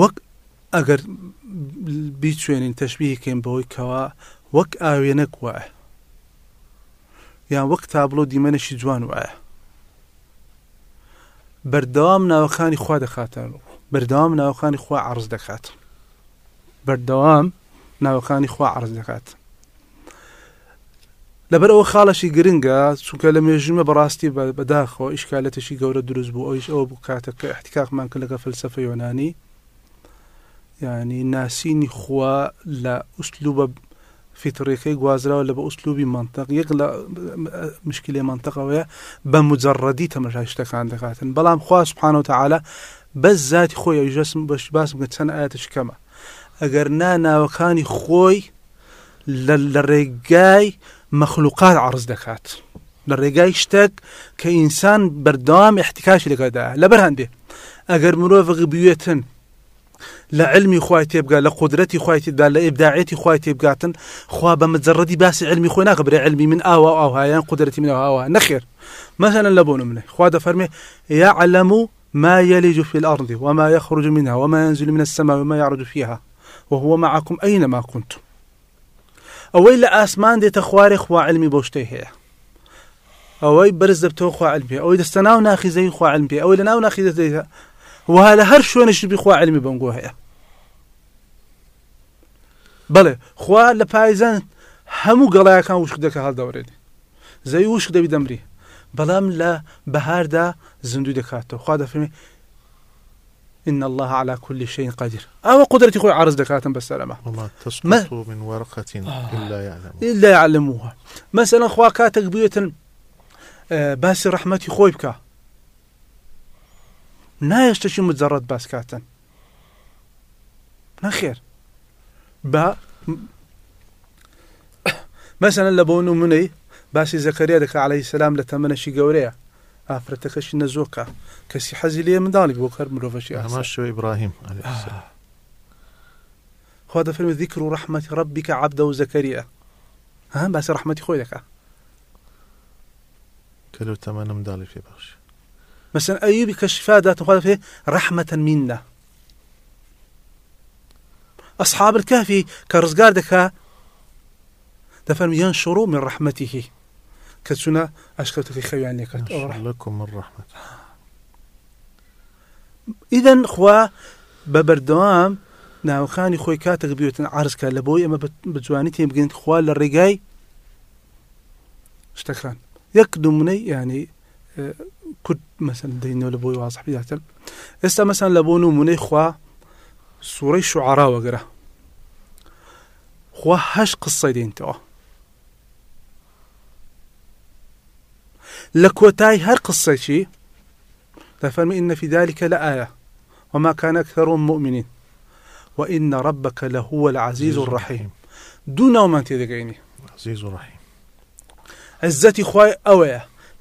وەک ئەگەر بیچێنین تەشببیهکەین بەوەی کەوا وەک ئاوێنەک وایە یان وەک تابلۆ دیمەنەشی جوان وایە. بەردەوام ناوەکانی خوا دەخاتن بەردەوام ناوەکانی خوا عرز دەکات بەردەوام ناوەکانی خوا عرز دەکات لەبەر ئەوە خاڵەشی گرنگە چونکە لە مێژمە بەڕاستی بەداخەوە ئیشکالەتەشی گەورە دروست بوو ئەوش ئەوە بوو کاتە کە لەگە فلسفە یۆنانی. ینی ناسینی خوا لە ئوسلوبە فیتڕێکەکەی گوازراوە لە بە ئوسلوبی منطق. لە مشکلی منطقەوەیە بە مجرڕەدی تەمەشای شتەکان دەکاتن بەڵام خوا سبحانە و تعاالە بەس زاتی خۆی ئەوژەسم بەش باسم کە چەند ئاەتش کەمە ئەگەر نا ناوەکانی خۆی لە ڕێگای مەخلوقات عرض شتێک کە ئینسان بەردەوام احتیکاشی لەگەدا لەبەر هەندێ ئەگەر مرۆڤ بوێتن لە علمی خوای تێبگا لە قدرەتی خوای تێبدا لە ئبداعەتی خوای تێبگاتن خوا بە مجرڕدی باسی علمی خۆی ناکە برێ علمی من ئاوا ئاوهایان قدرەتی من ئاوا نەخێر مثلا لە بۆ منێ خوا دەفەرمێ يعلم ما يلج في الأرض وما يخرج منها وما ينزل من السماء وما يعرج فيها وهو معكم أينما كنتم. ئەوەی لە ئاسمان دێتە خوارێ خوا علمی بۆ شتەی هەیە ئەوەی بەرز دەبتەوە خوا علمی ئەوەی دەستە ناو ناخیزەی خوا علمی ئەوەی لە ناو دەیە وها لە هەر شوێنشی بخوا علمی بنگۆ هەیە بەڵێ خوا لە پایزان هەموو گەڵایەکان وشک دەکە هەڵدەورێنی زەوی وشک دەبی دەمری. بەڵام لە بەهاردا زندوی دەکاتەوە. خوا دەفرمێ إن الله على كل شيء قدير. أو قدرتي خوي عرض دكاتن بس سلامة وما تسقط ما- من ورقة آه. إلا يعلم إلا يعلموها مثلا خوا كاتك بيوتن آه، باسي رحمتي خوي بكا نايشتشي متزرد باس كاتن با مثلا لبونو مني باسي زكريا دك عليه السلام لتمنشي قوريا ئافرەتەکەشی نەزۆکە کەسی حەزی لێ منداڵی بۆ کار مرۆڤەشی هەما ئاسا شوێ ئیبراهیم عليه السلام. خوا دەفەرمێ ذیکر و ڕەحمەتی ڕەبیکە عەبدە و زەکەریە ها باسی ڕەحمەتی خۆی دەکا کە لەو تەمەنە منداڵی پێ بەخش مثلا أيوب كشفاء ذات خلفه رحمة منا. أصحاب الكهف كرزقار دكا دفن ينشروا من رحمته. كتسنا أشكرتك خيوان لك لكم من رحمة. إذا خوا ببردوام ناوخانی خۆی کاتێک بێتن عرزکە لە بۆی ئەمە بجوانی تێبگەین خوا لە ڕێگای شتەکان یەک دومنەی ینی کورد مەسن دەینەوە لە بۆی وازح بداتن ئێستا مەسان لە بۆ نمونەی خوا سوورەی شوعراوەگەرە خوا هەش قسەی دێنتەوە لە کۆتای هەر قسەی ففرمي إن في ذلك لآية وما كان أكثرهم مؤمنين وإن ربك لهو العزيز الرحيم دون وما تذكيني عزيز ورحيم عزتي خواي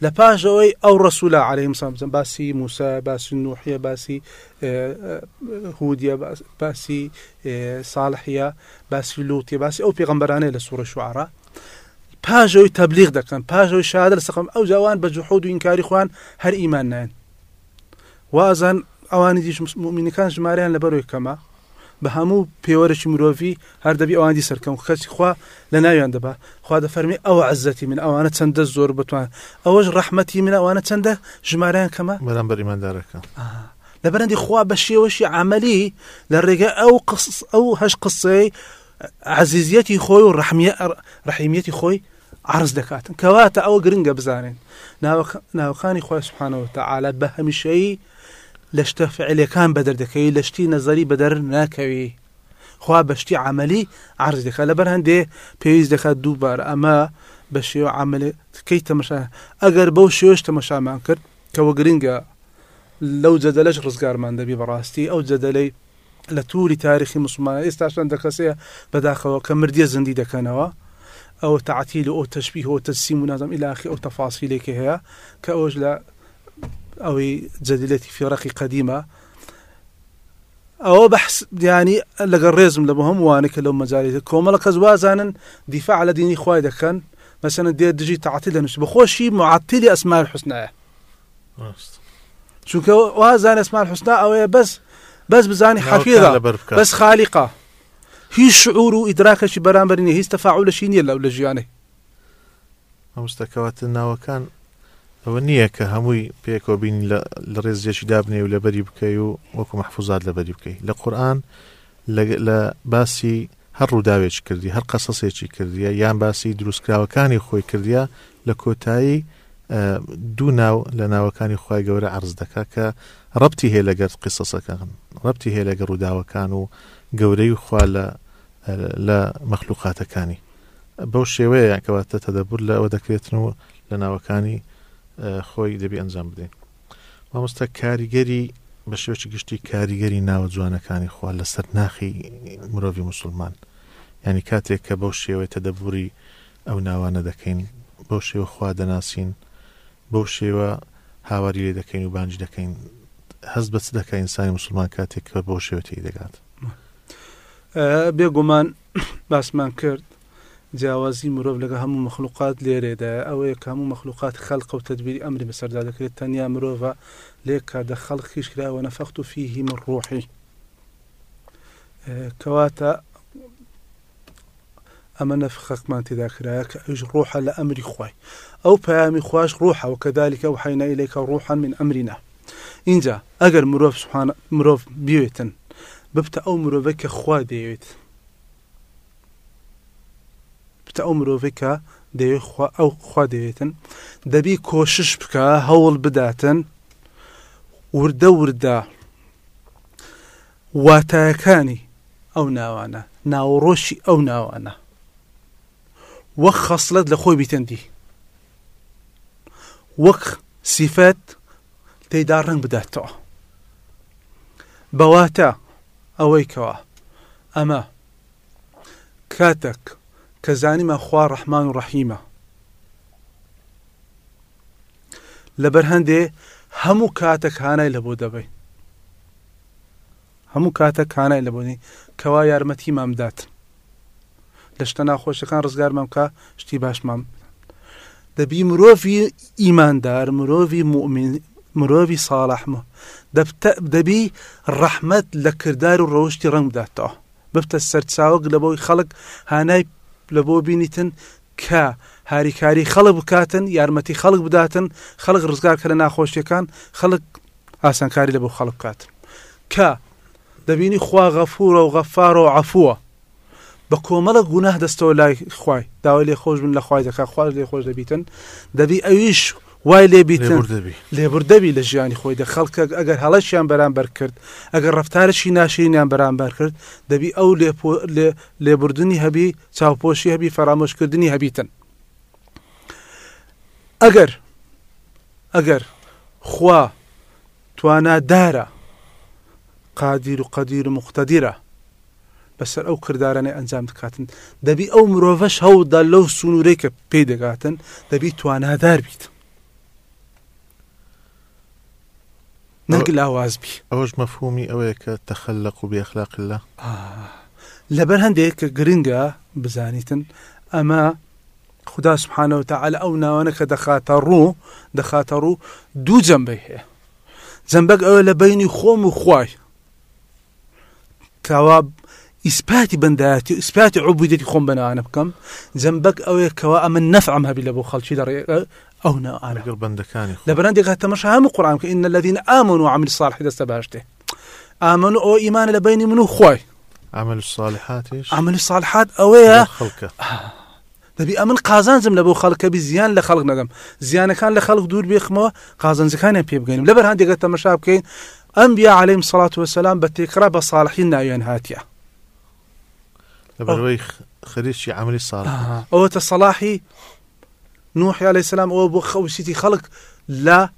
أويا لپاش ئەوەی ئەو ڕسوولە عليهەیم سامزم باسی موسا باسی نوحە باسی هودیە باسی ساڵحە باسی لوتیە باسی ئەو پێغمبەرانەیە لە سوورە شوعرا پاژەوەی تەبلیغ دەکەن پاژەوەی لە سەقم ئەو جوان بە جوحود و ئینکاری خوان هەر ئیمان نایەن وازان ئەوانی دیش مؤمنەکان ژمارەیان لەبەرەوەی کەمە. بە هەموو پێوەرەی مرۆڤی هەر دەبی ئەوانی سەرکەم. کەسی خوا لە ناویان دەبا. خوا دەفەرمی ئەوە عزەتی من ئەوانە چەندە زۆر بتوان. ئەوەش ڕەحمەتی من ئەوانە چەندە ژمارەیان کەمە؟ بەرامبەر ئیماندارەکە. لە بەرەندی خوا بە شێوەشی عملی لە ڕێگە ئەو قس ئەو هەش قسەی عزیزیەتی خۆی و ڕحیمیەتی خۆی عرض دەکاتن. کەواتە ئەوە گرنگە بزانێن ناوەکانی خۆی سبحانەوە تەعاالە بە هەمیشەی لە شتە فعلەکان دەکەی لە شتی نەزەری بەدەر ناکەوی خوا بەشتی عملی عرض دەکات لەبەر هەندێ پێویست دەکات دووبار. ئەمە بە شێوە عملکەی تەمەشا ئەگەر بەو شێوش تەمەشامان کرد کەوە گرنگە لەو جەدەلەش ڕزگارمان دەبی بەڕاستی ئەو جەدەلەی لە تووری تاریخی مسلمان. ئێستاشان دەکەسەیە بەداخەوە کە مردیە زندی دەکەنەوە. ئەو تعتیل و ئەو تەشببی هۆ تەسیم و نازم ئیلاخی ئەو هەیە کە ئەوش لە فێڕقی قەدیمە ئەوە بەحس دیانی لەگەڵ ڕێزم لە بە هەم وانێکە لەو مەجارێت کۆمەڵە کەس وازانن دیفاع لە دینی خوای دەکەن مەسەنە دێ دژی تعاتی لە نووس بەخۆشی مععتیلی ئەسمال حوسنایە چونکە وازان ئەسمال حوسنا ئەوەیە بەس بەس بزانی حەفیدا بەس خالیقا هیچ شعور و ئیدراکەشی بەرامبەرینە هیچ تەفاعولەشی نییە لەو لە ژیانەی هەمستەکەواتە ناوەکان ئەوە نییە کە هەمووی پێکەوە بین لە ڕێزیێکی دابنێ و لە بەری بکەی و وەکو محفوظات لە بەری بکەی. لە قورآن لە باسی هەر ڕووداوێکی کردی هەر قەسەسێکی کردیە یان باسی دروستکراوەکانی خۆی کردیا لە کۆتایی دوو ناو لە ناوەکانی خی گەورە عرز دەکا کە ڕبتی هەیە لەگەر قسەسەکان ڕبتی هەیە لەگە ڕووداوەکان و گەورەی خوا لە مەخلوقاتەکانی. بەو شێوەیە کەواتە تەدەبور لە ئەوە دەکرێتن و لە ناوەکانی خۆی دەبی ئەنجام بدەین. مامۆستا کاریگەری بە شێوەی گشتی کاریگەری ناوە جوانەکانی خوا لەسەر ناخی مرۆڤی مسلمان. ینی کاتێک کە بەو شێوەی تەدەبوری ئەو ناوانە دەکەین بۆ شێوە خوا دەناسین بەو شێوە هاواری لێ دەکەین و بانج دەکەین. هەست بەچ دەکە ئینسانی مسلمان کاتێک کە بۆ شێوەتی دەگات؟ بێگومان باسمان کرد جیاوازی مرۆڤ لەگە هەموو مەخلوقات لێرێدا. ئەوەیە کە هەموو مەخلوقات خەلق و تدبیری ئەمری بەسەردا دەکرێت. تەنیا مرۆڤە لێک کادە خەڵقیش کراوە نەفەخت و فیهی من ڕوحی. کەواتە ئەمە نەفخەکمان تێدا کرایە کە ئەوش ڕوحە لە ئەمری خوای ئەو پامی خوش ڕوحە و کەدالیکە و حینە ئیلێکە ڕوحان من ئەمرینا اینجا ئەگەر مرۆڤ مرۆڤ بوێتن ببتە ئەو مرۆڤە کە خوا دەیەوێت. بتە ئەو مرۆڤێک کە دەوێت ئەو خوا دەوێتن. دەبی کۆشش بکە هەوڵ بداتن. وردە وردە. واتایەکانی ئەو ناوانە. ناوڕۆشی ئەو ناوانە. وەک خەسلت لە خۆی بیتەندی. وەک سیفەت تێدا ڕنگ بداتەوە. بەواتە ئەوەی کەوە. ئەمە کاتێک کە زانیمە خوا ڕەحمان و ڕەحیمە. لەبەر هەندێ هەموو کاتێک هانای لە بۆ دەبێت هەموو کاتە کانای لە بوونی کەوا یارمەتی مامدات لە شتە ناخۆشەکان ڕزگارمەم کە شتی باشمام دەبی مرۆڤی ئیماندار مرۆڤی مؤمن مرۆڤی ساڵحمە دەبی ڕەحمت لە کردار و ڕۆشتی ڕنگ بداتەوە. بفتە سەرچاوک لە بۆی خەڵک هانای لە بۆ بینیتن کە هاریکاری خەڵک بکاتن یارمەتی خەڵک بداتن خەڵک ڕزگار کە لە ناخۆشیەکان خەڵک ئاسانکاری لە بۆ خەڵک بکاتن. کە دەبینی خوا غەفورە و غەفارە و عفووە. بە کۆمەڵە گوناه دەستەوە لای خوای داوای لێ خۆش بن لە خوای دەکات خواز لێ خۆش دەبیتن. دەبی ئەویش وای لێبیتن لێبور دەبی لە ژیانی خۆی دە. خەڵکە ئەگەر هەڵەشیان بەرامبەر کرد ئەگەر ڕفتارشی ناشرینیان بەرامبەر کرد دەبی ئەو لێبوردنی هەبی چاوپۆشی هەبی فەرامۆشکردنی هەبیتن. ئەگەر ئەگەر خوا توانادارە قادیر و قەدیر و مختدیرە بەسەر ئەو کردارانێ ئەنجام دکاتن. دەبی ئەو مرۆڤەش هەودا لەو سنوورەی کە پێی دەگاتن دەبی توانادار بیت. نەک لاواز بی ئەوەش مەفهومی ئەوەیە کە تەخەلق و بێخلاق لە لەبەر هەندێک کە گرنگە بزانیتن ئەمە خدا سبحانەوە تەعاالە ئەو ناوانە کە دەخاتە ڕوو دەخاتە ڕوو دوو جەمبەی هەیە جەمبەك ئەوە لە بینی خۆم و خوای کەوا ئیسپاتی بەندایەتی ئیسپاتی عبودەتی خۆم بەناوانە بکەم جەمبەك ئەوەیە کەوا ئەمە نەفعم هەبی لە بۆ خەڵکی لە ئەو ناگەر بەندەکانی لەبەران دێک تەمەش هەموو قڕام کە ئین الذين آمنوا وعمل الصالحات دەستە باشتێ ئامن ئەو ئیمان لە بینی من و خۆی عمل الصالحاتش عمل الصالحات ئەوەیە خەڵکە دەبی ئەمن قازانجم لە بۆ خەڵکەبی زیان لە خەڵک نەگەم زیانەکان لە خەڵک دوور بێخمەوە قازانجەکانیان پێ بگەین لەبەر هەندێکە تەمەشا بکەین ئەم بیا عليهلەیم سڵات وسلام بە تێکرا بە ساڵحی ناویان هاتیە لەبەرەوەی خەریشی عملی ساڵ ئەوە تە سەلاحی نوحی عليه سلام ئەوە بۆ خەوسیتی خەڵک لە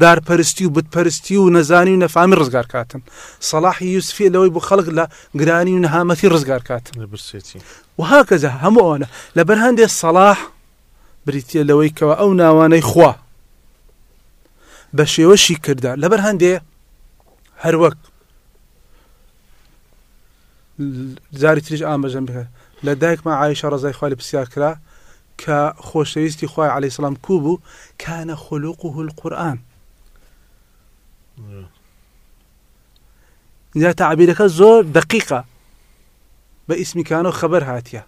دارپەرستی و بتپەرستی و نەزانی و نەفامی ڕزگار کاتن. سەلاحی یوسفی لەوەی بۆ خەڵک لە گرانی و نەهامەتی ڕزگار کاتن. لە برسێتی وهاکەجا هەمووانە لەبەر هەندێک سەلاح بریتە لەوەی کەەوە ئەو ناوانەی خوا. بە شێوەشی کردا. لەبەر هەندێ هەروەک زاری تریش ئامەژەم بکە. لە دایکمە عیشە ڕزای خالی پرسیار کرا. کە خۆشەویستی خخوای عليه سلام کو بوو کانە خلوق و القورآن جا تعبیرەکە زۆر دقیقە بە ئیسمیکانە و خەبەر هاتیە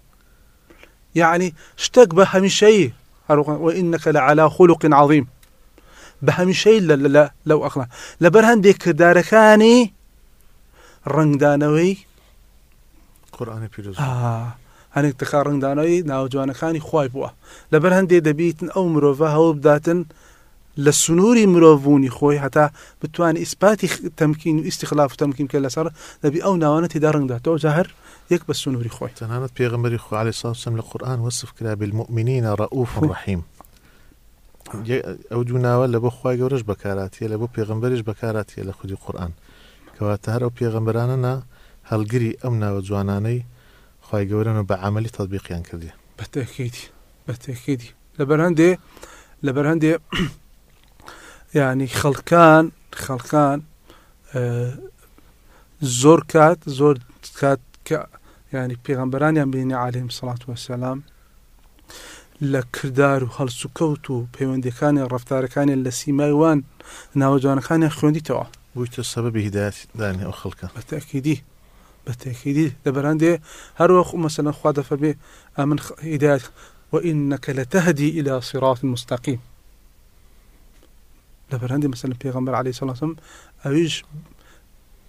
یعنی شتێک بە هەمیشەی وإنك لعلى خلق عظيم. بە هەمیشەی لەو ئەخلا لەبەر هەندێک کردارەکانی ڕنگدانەوەی قورآانی پیرۆز هەنێک تخا ڕنگدانەوەی ناوجوانەکانی خی بووە. لەبەر هەندێ دەبیتن ئەو مرۆڤە هەوڵ بداتن لە سنووری مرۆڤبوونی خۆی هەتا بتوانانی ئیسپاتی تەمکین و ئیسیخلاف و تەمکین کە لەسەر دەبی ئەو ناوانە تێدا ڕنگداتەوە جاهر یەک بە سنووری خۆی. تەنانەت پێغمەری خوالێ ساسم لە قورآان وەصف کرا بالمؤمنینە ڕؤوف ڕحیم ئەو دوو ناوە لە بۆ خی گەورەش بەکاراتیە لە بۆ پێغمبەرش بەکاراتیە لە خودی قورآن. کەواتە هەر ئەو پێغمبەرانە نا هەلگری ئەم ناوە جوانانەی خی گەورەن و بە عملی تەبیقیان کردی. بەتەکیدی بەتەکیدی لەبەر هەندێ لەبەر هەندێ ینی خەڵکان خەڵکان زۆر کات زۆر کات کە ینی پێغمبەرانیان بینی عليهلیم سڵات وسلام لە کردار و هەڵس و کەوت و پەیوەندەکانی ڕفتارەکانی لە سیمایوان ناوەجوانەکانی خوێندیتەوە. بوویتە سەبەبی هیداەت دانی ئەو خەڵکە. بەتەکیدی بەتەکیدی لەبەرندێ هەروەخ مەسەن خوا دەفەبێ ئەمن هیداەت وإنك لتهدي إلى صراط مستقيم. لەبەرهندی مەسەن پێغمبەر عليه سلاسم ئەویش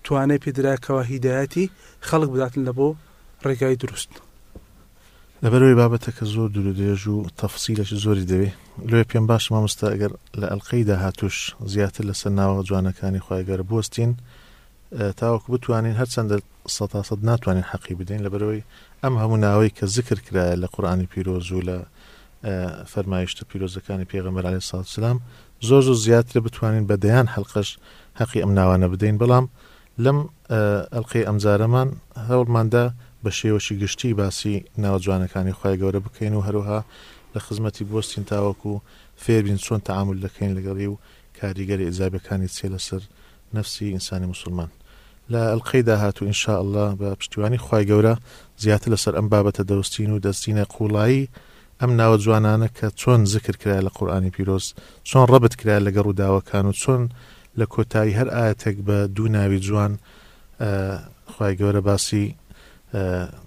توانای پێدراکەوە هیدایەتی خەڵک بداتن لە بۆ ڕێگای دروست لەبەرەوەی بابەتە کە زۆر دوورودێژ و تەفسیلەش زۆری دەوێ لێ پێم باش مامۆستا ئەگەر لە ئەلقەیدا هاتوش زیاتر لەسەر ناوە جوانەکانی خۆیگەرە بستین تاوەکو بتوانین هەرچەندە سەد ناتوانین حەقی بدەین لەبەرەوەی ئەم هەموو ناوەی کە ذکر کرایە لە قورآانی پیرۆز و لە فەرمایشتە پیرۆزەکانی پێغەمبەر عليه سلام زۆر زۆر زیاتر بتوانین بە دەیان هەڵقەش حەقی ئەم ناوانە بدەین. بەڵام لەم ئەلقی ئەمزارەمان هەوڵماندا بە شێوەشی گشتی باسی ناوجوانەکانی خی گەورە بکەین و هەروها لە خزمەتی بستین تاوەکو فێربین چۆن تعامل دەکەین لەگەڵی و کاریگەری ئیزابەکانی چێ لەسەر نفسی ئینسانی مسلمان. لە ئەلقەیدا هاتو ئینشاء الله بە پشتیوانی خی گەورە زیاتر لەسەر ئەم بابەتە دەوستین و دەستینە قوڵایی. ئەم ناوە جوانانە کە چۆن ذکر کرا لە قورآانی پیرۆز چۆن ڕەبت کرا لەگە ڕووداوەکان و چۆن لە کۆتایی هەر ئاەتێک بە دوو ناوی جوان خی گەورە باسی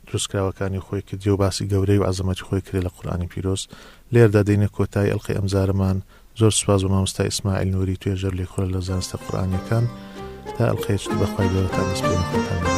دروستکراوەکانی خۆی کردی و باسی گەورەی و عزمەتی خۆی کرێ لە قورآانی پیرۆز. لێردا دەینە کۆتایی ئەلقی ئەمزارمان زۆر سپاز و مامۆستا ئیسماعیل نوری توێژەر لێکۆل لە زانستە قڕانیەکان تا ئەلخێت بەخوای گەورەتان دەستپێنەکەتان